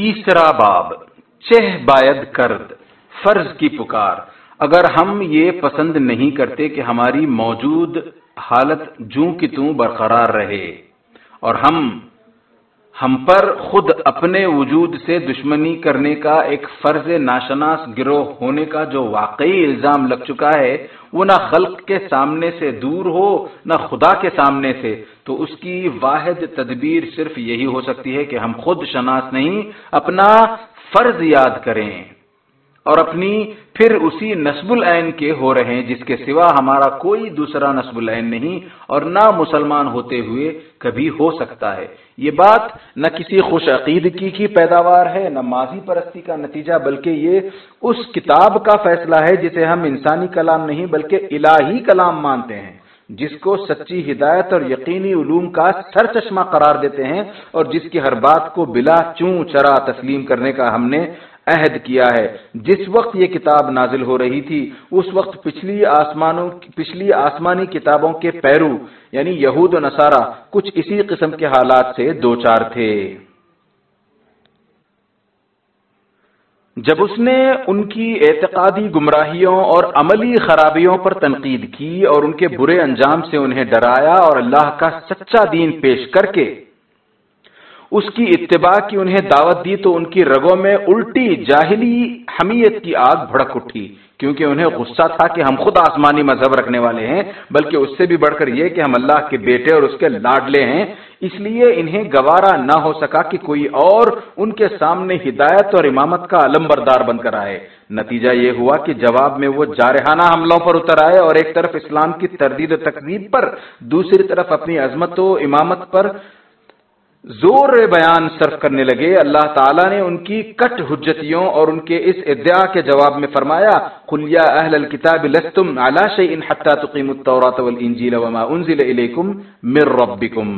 تیسرا باب، چہ باید کرد، فرض کی پکار۔ اگر ہم یہ پسند نہیں کرتے کہ ہماری موجود حالت جوں کی توں برقرار رہے، اور ہم ہم پر خود اپنے وجود سے دشمنی کرنے کا ایک فرض ناشناس گروہ ہونے کا جو واقعی الزام لگ چکا ہے، وہ نہ خلق کے سامنے سے دور ہو، نہ خدا کے سامنے سے۔ تو اس کی واحد تدبیر صرف یہی ہو سکتی ہے کہ ہم خود شناس نہیں، اپنا فرض یاد کریں۔ اور اپنی پھر اسی نصب العین کے ہو رہے ہیں، جس کے سوا ہمارا کوئی دوسرا نصب العین نہیں، اور نہ مسلمان ہوتے ہوئے کبھی ہو سکتا ہے۔ یہ بات نہ کسی خوش عقیدگی کی پیداوار ہے، نہ ماضی پرستی کا نتیجہ، بلکہ یہ اس کتاب کا فیصلہ ہے جسے ہم انسانی کلام نہیں، بلکہ الہی کلام مانتے ہیں، جس کو سچی ہدایت اور یقینی علوم کا سر چشمہ قرار دیتے ہیں اور جس کی ہر بات کو بلا چوں چرا تسلیم کرنے کا ہم نے عہد کیا ہے۔ جس وقت یہ کتاب نازل ہو رہی تھی، اس وقت پچھلی آسمانوں، پچھلی آسمانی کتابوں کے پیرو یعنی یہود و نصارہ، کچھ اسی قسم کے حالات سے دو چار تھے۔ جب اس نے ان کی اعتقادی گمراہیوں اور عملی خرابیوں پر تنقید کی اور ان کے برے انجام سے انہیں ڈرایا اور اللہ کا سچا دین پیش کر کے اس کی اتباع کی انہیں دعوت دی تو ان کی رگوں میں الٹی جاہلی حمیت کی آگ بھڑک اٹھی۔ کیونکہ انہیں غصہ تھا کہ ہم خود آسمانی مذہب رکھنے والے ہیں، بلکہ اس سے بھی بڑھ کر یہ کہ ہم اللہ کے بیٹے اور اس کے لاڈلے ہیں۔ اس لیے انہیں گوارا نہ ہو سکا کہ کوئی اور ان کے سامنے ہدایت اور امامت کا علم بردار بن کر آئے۔ نتیجہ یہ ہوا کہ جواب میں وہ جارحانہ حملوں پر اتر آئے اور ایک طرف اسلام کی تردید و تقریب پر، دوسری طرف اپنی عظمت و امامت پر زور بیان صرف کرنے لگے۔ اللہ تعالیٰ نے ان کی کٹ حجتیوں اور ان کے اس ادعا کے جواب میں فرمایا خلیا اہل الكتاب لستم على شيء حتى تقيموا التوراة والانجيل وما انزل اليكم من ربكم۔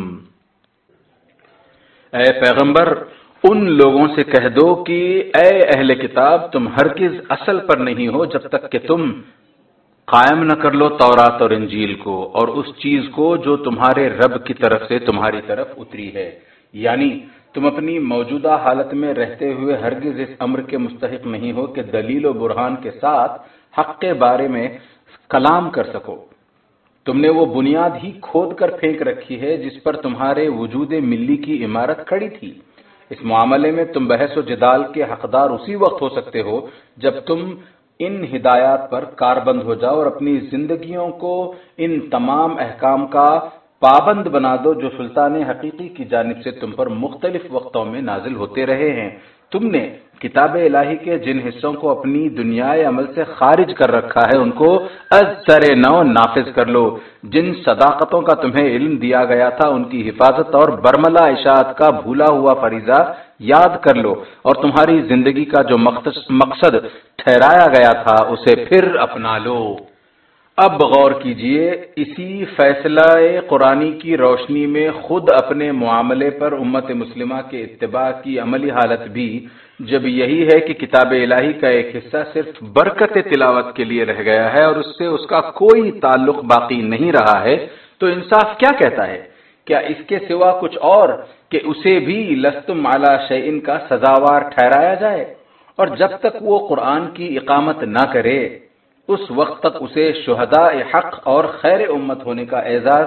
اے پیغمبر، ان لوگوں سے کہہ دو کہ اے اہل کتاب، تم ہرگز اصل پر نہیں ہو جب تک کہ تم قائم نہ کر لو تورات اور انجیل کو اور اس چیز کو جو تمہارے رب کی طرف سے تمہاری طرف اتری ہے۔ یعنی تم اپنی موجودہ حالت میں رہتے ہوئے ہرگز اس امر کے مستحق نہیں ہو کہ دلیل و برہان کے ساتھ حق کے بارے میں کلام کر سکو۔ تم نے وہ بنیاد ہی کھود کر پھینک رکھی ہے جس پر تمہارے وجود ملی کی عمارت کھڑی تھی۔ اس معاملے میں تم بحث و جدال کے حقدار اسی وقت ہو سکتے ہو جب تم ان ہدایات پر کاربند ہو جاؤ اور اپنی زندگیوں کو ان تمام احکام کا پابند بنا دو جو سلطان حقیقی کی جانب سے تم پر مختلف وقتوں میں نازل ہوتے رہے ہیں۔ تم نے کتاب الہی کے جن حصوں کو اپنی دنیا عمل سے خارج کر رکھا ہے، ان کو از سر نو نافذ کر لو۔ جن صداقتوں کا تمہیں علم دیا گیا تھا، ان کی حفاظت اور برملا اشاعت کا بھولا ہوا فریضہ یاد کر لو اور تمہاری زندگی کا جو مقصد ٹھہرایا گیا تھا، اسے پھر اپنا لو۔ اب غور کیجیے، اسی فیصلہ قرآنی کی روشنی میں خود اپنے معاملے پر امت مسلمہ کے اتباع کی عملی حالت بھی، جب یہی ہے کہ کتاب الہی کا ایک حصہ صرف برکت تلاوت کے لیے رہ گیا ہے اور اس سے اس کا کوئی تعلق باقی نہیں رہا ہے، تو انصاف کیا کہتا ہے؟ کیا اس کے سوا کچھ اور کہ اسے بھی لستم اعلی شعین کا سزاوار ٹھہرایا جائے؟ اور جب تک وہ قرآن کی اقامت نہ کرے، اس وقت تک اسے شہداء حق اور خیر امت ہونے کا اعزاز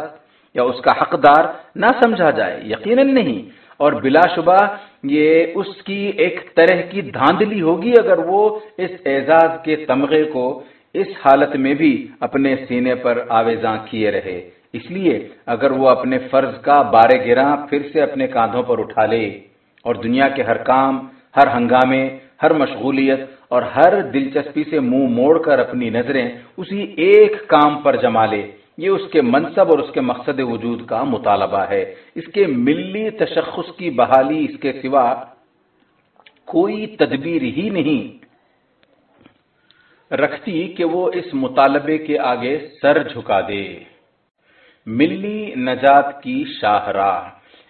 یا اس کا حقدار نہ سمجھا جائے، یقیناً نہیں۔ اور بلا شبہ یہ اس کی ایک طرح کی دھاندلی ہوگی اگر وہ اس اعزاز کے تمغے کو اس حالت میں بھی اپنے سینے پر آویزاں کیے رہے۔ اس لیے اگر وہ اپنے فرض کا بارے گراں پھر سے اپنے کاندھوں پر اٹھا لے اور دنیا کے ہر کام، ہر ہنگامے، ہر مشغولیت اور ہر دلچسپی سے منہ موڑ کر اپنی نظریں اسی ایک کام پر جما لے، یہ اس کے منصب اور اس کے مقصد وجود کا مطالبہ ہے۔ اس کے ملی تشخص کی بحالی اس کے سوا کوئی تدبیر ہی نہیں رکھتی کہ وہ اس مطالبے کے آگے سر جھکا دے۔ ملی نجات کی شاہراہ۔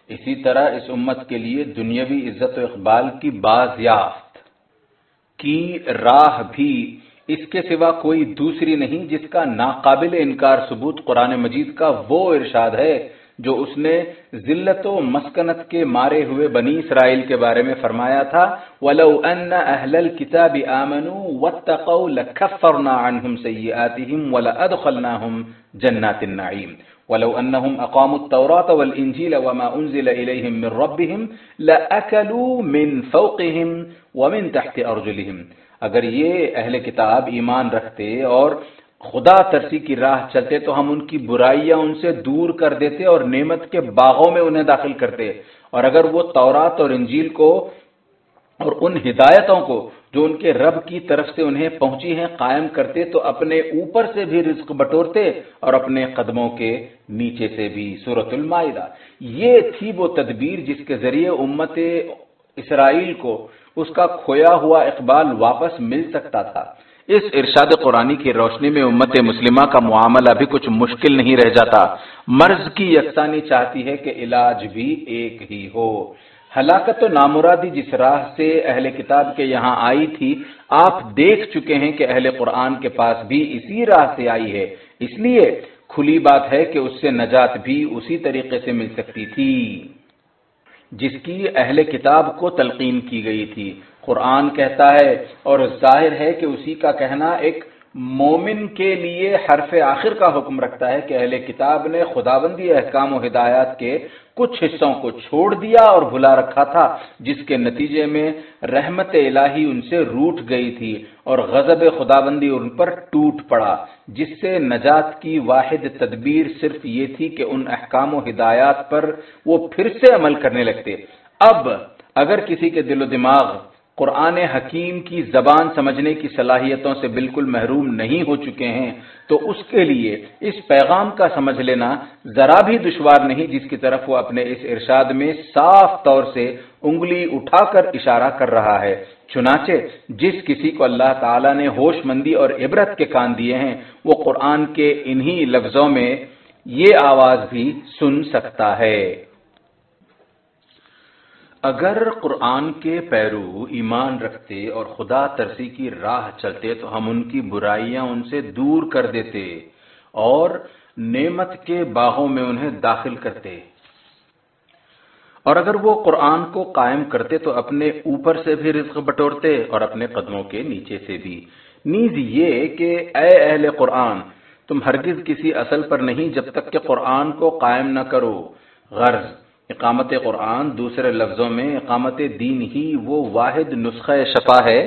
اسی طرح اس امت کے لیے دنیاوی عزت و اقبال کی بازیافت۔ کی راہ بھی اس کے سوا کوئی دوسری نہیں جس کا ناقابل انکار ثبوت قرآن مجید کا وہ ارشاد ہے جو اس نے ذلت و مسکنت کے مارے ہوئے بنی اسرائیل کے بارے میں فرمایا تھا۔ وَلَوْ أَنَّ أَهْلَ الْكِتَابِ آمَنُوا وَاتَّقَوْا لَكَفَّرْنَا عَنْهُمْ سَيِّئَاتِهِمْ وَلَأَدْخَلْنَاهُمْ جَنَّاتِ النَّعِيمِ۔ ولو أنهم أقاموا التوراة والإنجيل وما أنزل إليهم من ربهم لأكلوا من فوقهم ومن تحت أرجلهم. اگر یہ اہل کتاب ایمان رکھتے اور خدا ترسی کی راہ چلتے تو ہم ان کی برائیاں ان سے دور کر دیتے اور نعمت کے باغوں میں انہیں داخل کرتے۔ اور اگر وہ تورات اور انجیل کو اور ان ہدایتوں کو جو ان کے رب کی طرف سے انہیں پہنچی ہیں، قائم کرتے تو اپنے اوپر سے بھی رزق بٹورتے اور اپنے قدموں کے نیچے سے بھی۔ سورت المائدہ۔ یہ تھی وہ تدبیر جس کے ذریعے امت اسرائیل کو اس کا کھویا ہوا اقبال واپس مل سکتا تھا۔ اس ارشاد قرآنی کی روشنی میں امت مسلمہ کا معاملہ بھی کچھ مشکل نہیں رہ جاتا۔ مرض کی یکسانی چاہتی ہے کہ علاج بھی ایک ہی ہو۔ ہلاکت و نامرادی جس راہ سے اہل کتاب کے یہاں آئی تھی، آپ دیکھ چکے ہیں کہ اہل قرآن کے پاس بھی اسی راہ سے آئی ہے۔ اس لیے کھلی بات ہے کہ اس سے نجات بھی اسی طریقے سے مل سکتی تھی، جس کی اہل کتاب کو تلقین کی گئی تھی۔ قرآن کہتا ہے اور ظاہر ہے کہ اسی کا کہنا ایک مومن کے لیے حرف آخر کا حکم رکھتا ہے کہ اہل کتاب نے خداوندی احکام و ہدایات کے کچھ حصوں کو چھوڑ دیا اور بھلا رکھا تھا، جس کے نتیجے میں رحمت الہی ان سے روٹ گئی تھی اور غضب خداوندی ان پر ٹوٹ پڑا، جس سے نجات کی واحد تدبیر صرف یہ تھی کہ ان احکام و ہدایات پر وہ پھر سے عمل کرنے لگتے۔ اب اگر کسی کے دل و دماغ قرآن حکیم کی زبان سمجھنے کی صلاحیتوں سے بالکل محروم نہیں ہو چکے ہیں، تو اس کے لیے اس پیغام کا سمجھ لینا ذرا بھی دشوار نہیں جس کی طرف وہ اپنے اس ارشاد میں صاف طور سے انگلی اٹھا کر اشارہ کر رہا ہے۔ چنانچہ جس کسی کو اللہ تعالیٰ نے ہوش مندی اور عبرت کے کان دیے ہیں، وہ قرآن کے انہی لفظوں میں یہ آواز بھی سن سکتا ہے۔ اگر قرآن کے پیرو ایمان رکھتے اور خدا ترسی کی راہ چلتے تو ہم ان کی برائیاں ان سے دور کر دیتے اور نعمت کے باغوں میں انہیں داخل کرتے۔ اور اگر وہ قرآن کو قائم کرتے تو اپنے اوپر سے بھی رزق بٹورتے اور اپنے قدموں کے نیچے سے بھی۔ نیز یہ کہ اے اہل قرآن، تم ہرگز کسی اصل پر نہیں جب تک کہ قرآن کو قائم نہ کرو۔ غرض اقامت قرآن دوسرے لفظوں میں اقامت دین ہی وہ واحد نسخہ شفا ہے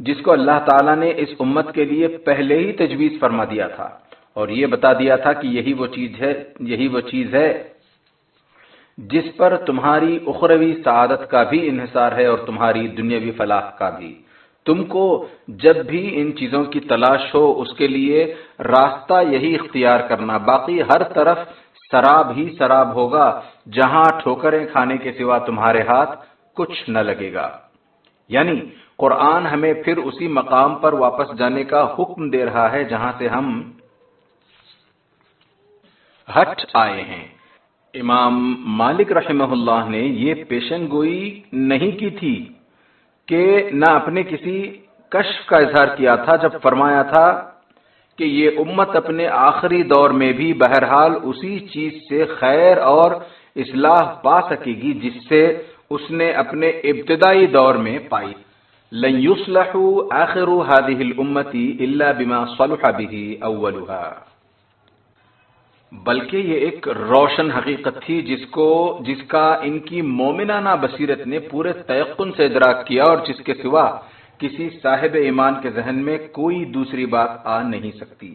جس کو اللہ تعالیٰ نے اس امت کے لیے پہلے ہی تجویز فرما دیا تھا اور یہ بتا دیا تھا کہ یہی وہ چیز ہے، یہی وہ چیز ہے جس پر تمہاری اخروی سعادت کا بھی انحصار ہے اور تمہاری دنیاوی فلاح کا بھی۔ تم کو جب بھی ان چیزوں کی تلاش ہو، اس کے لیے راستہ یہی اختیار کرنا، باقی ہر طرف سراب ہی سراب ہوگا، جہاں ٹھوکریں کھانے کے سوا تمہارے ہاتھ کچھ نہ لگے گا۔ یعنی قرآن ہمیں پھر اسی مقام پر واپس جانے کا حکم دے رہا ہے جہاں سے ہم ہٹ آئے ہیں۔ امام مالک رحمہ اللہ نے یہ پیشن گوئی نہیں کی تھی کہ نہ اپنے کسی کشف کا اظہار کیا تھا، جب فرمایا تھا کہ یہ امت اپنے آخری دور میں بھی بہرحال اسی چیز سے خیر اور اصلاح پا سکے گی جس سے اس نے اپنے ابتدائی دور میں پائی۔ لن يصلح آخر هذه الامتی الا بما صلح به اولها۔ بلکہ یہ ایک روشن حقیقت تھی جس کو، جس کا ان کی مومنانہ بصیرت نے پورے تیقن سے ادراک کیا اور جس کے سوا کسی صاحب ایمان کے ذہن میں کوئی دوسری بات آ نہیں سکتی۔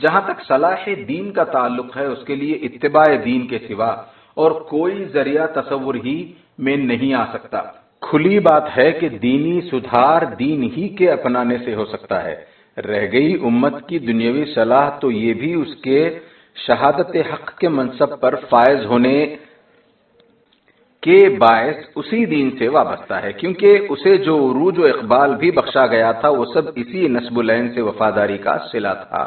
جہاں تک صلاح دین کا تعلق ہے، اس کے لیے اتباع دین کے سوا اور کوئی ذریعہ تصور ہی میں نہیں آ سکتا۔ کھلی بات ہے کہ دینی سدھار دین ہی کے اپنانے سے ہو سکتا ہے۔ رہ گئی امت کی دنیاوی صلاح تو یہ بھی اس کے شہادت حق کے منصب پر فائز ہونے کے باعث اسی دین سے وابستہ ہے، کیونکہ اسے جو عروج و اقبال بھی بخشا گیا تھا، وہ سب اسی نصب العین سے وفاداری کا سلا تھا۔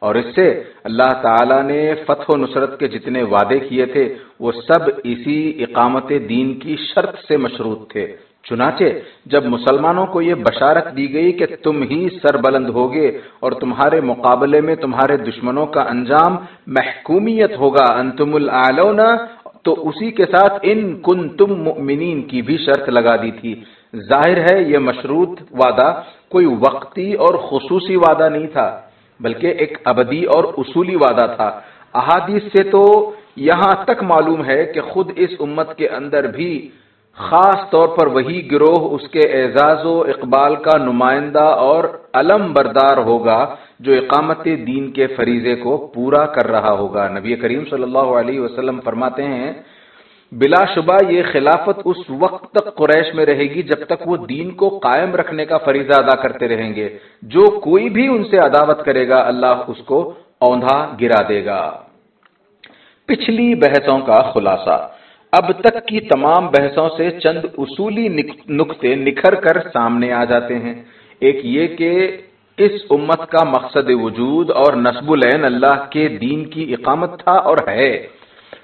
اور اس سے اللہ تعالی نے فتح و نصرت کے جتنے وعدے کیے تھے، وہ سب اسی اقامت دین کی شرط سے مشروط تھے۔ چنانچہ جب مسلمانوں کو یہ بشارت دی گئی کہ تم ہی سر بلند ہوگے اور تمہارے مقابلے میں تمہارے دشمنوں کا انجام محکومیت ہوگا، انتم العلون تو اسی کے ساتھ ان کن تم مؤمنین کی بھی شرط لگا دی تھی۔ ظاہر ہے یہ مشروط وعدہ کوئی وقتی اور خصوصی وعدہ نہیں تھا، بلکہ ایک ابدی اور اصولی وعدہ تھا۔ احادیث سے تو یہاں تک معلوم ہے کہ خود اس امت کے اندر بھی خاص طور پر وہی گروہ اس کے اعزاز و اقبال کا نمائندہ اور علم بردار ہوگا جو اقامت دین کے فریضے کو پورا کر رہا ہوگا۔ نبی کریم صلی اللہ علیہ وسلم فرماتے ہیں، بلا شبہ یہ خلافت اس وقت تک قریش میں رہے گی جب تک وہ دین کو قائم رکھنے کا فریضہ ادا کرتے رہیں گے۔ جو کوئی بھی ان سے عداوت کرے گا، اللہ اس کو اوندھا گرا دے گا۔ پچھلی بحثوں کا خلاصہ۔ اب تک کی تمام بحثوں سے چند اصولی نقطے نکھر کر سامنے آ جاتے ہیں۔ ایک یہ کہ اس امت کا مقصد وجود اور نصب العین اللہ کے دین کی اقامت تھا اور ہے۔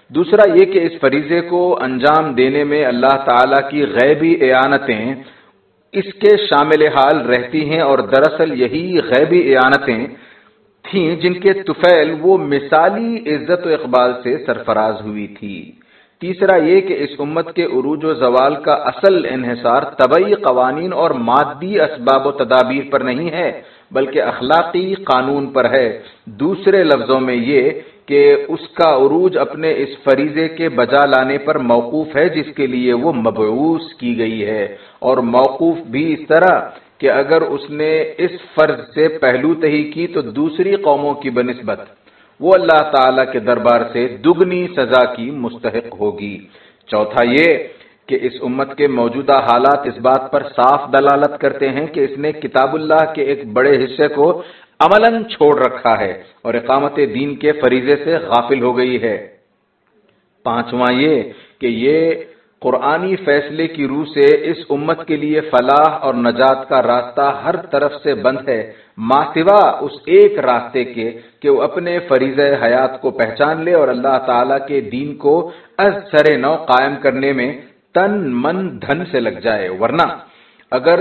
دوسرا یہ کہ اس فریضے کو انجام دینے میں اللہ تعالی کی غیبی اعانتیں اس کے شامل حال رہتی ہیں اور دراصل یہی غیبی اعانتیں تھیں جن کے طفیل وہ مثالی عزت و اقبال سے سرفراز ہوئی تھی۔ تیسرا یہ کہ اس امت کے عروج و زوال کا اصل انحصار طبعی قوانین اور مادی اسباب و تدابیر پر نہیں ہے، بلکہ اخلاقی قانون پر ہے۔ دوسرے لفظوں میں یہ کہ اس کا عروج اپنے اس فریضے کے بجا لانے پر موقوف ہے، جس کے لیے وہ مبعوث کی گئی ہے۔ اور موقوف بھی اس طرح کہ اگر اس نے اس فرض سے پہلو تہی کی تو دوسری قوموں کی بنسبت۔ وہ اللہ تعالی کے دربار سے دگنی سزا کی مستحق ہوگی۔ چوتھا یہ کہ اس امت کے موجودہ حالات اس بات پر صاف دلالت کرتے ہیں کہ اس نے کتاب اللہ کے ایک بڑے حصے کو عمل چھوڑ رکھا ہے اور اقامت دین کے فریضے سے غافل ہو گئی ہے۔ پانچواں یہ کہ یہ قرآنی فیصلے کی روح سے اس امت کے لیے فلاح اور نجات کا راستہ ہر طرف سے بند ہے ماسوا اس ایک راستے کے کہ وہ اپنے فریض حیات کو پہچان لے اور اللہ تعالی کے دین کو از سر نو قائم کرنے میں تن من دھن سے لگ جائے۔ ورنہ اگر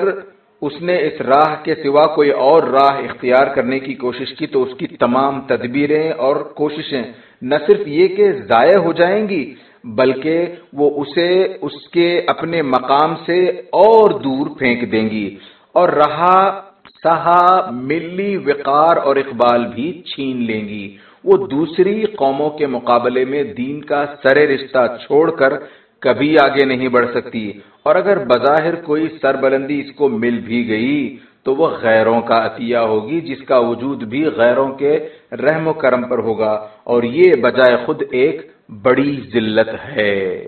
اس نے اس راہ کے سوا کوئی اور راہ اختیار کرنے کی کوشش کی تو اس کی تمام تدبیریں اور کوششیں نہ صرف یہ کہ ضائع ہو جائیں گی بلکہ وہ اسے اس کے اپنے مقام سے اور دور پھینک دیں گی اور رہا سہا ملی وقار اور اقبال بھی چھین لیں گی۔ وہ دوسری قوموں کے مقابلے میں دین کا سر رشتہ چھوڑ کر کبھی آگے نہیں بڑھ سکتی۔ اور اگر بظاہر کوئی سر بلندی اس کو مل بھی گئی، تو وہ غیروں کا عطیہ ہوگی، جس کا وجود بھی غیروں کے رحم و کرم پر ہوگا۔ اور یہ بجائے خود ایک بڑی ذلت ہے۔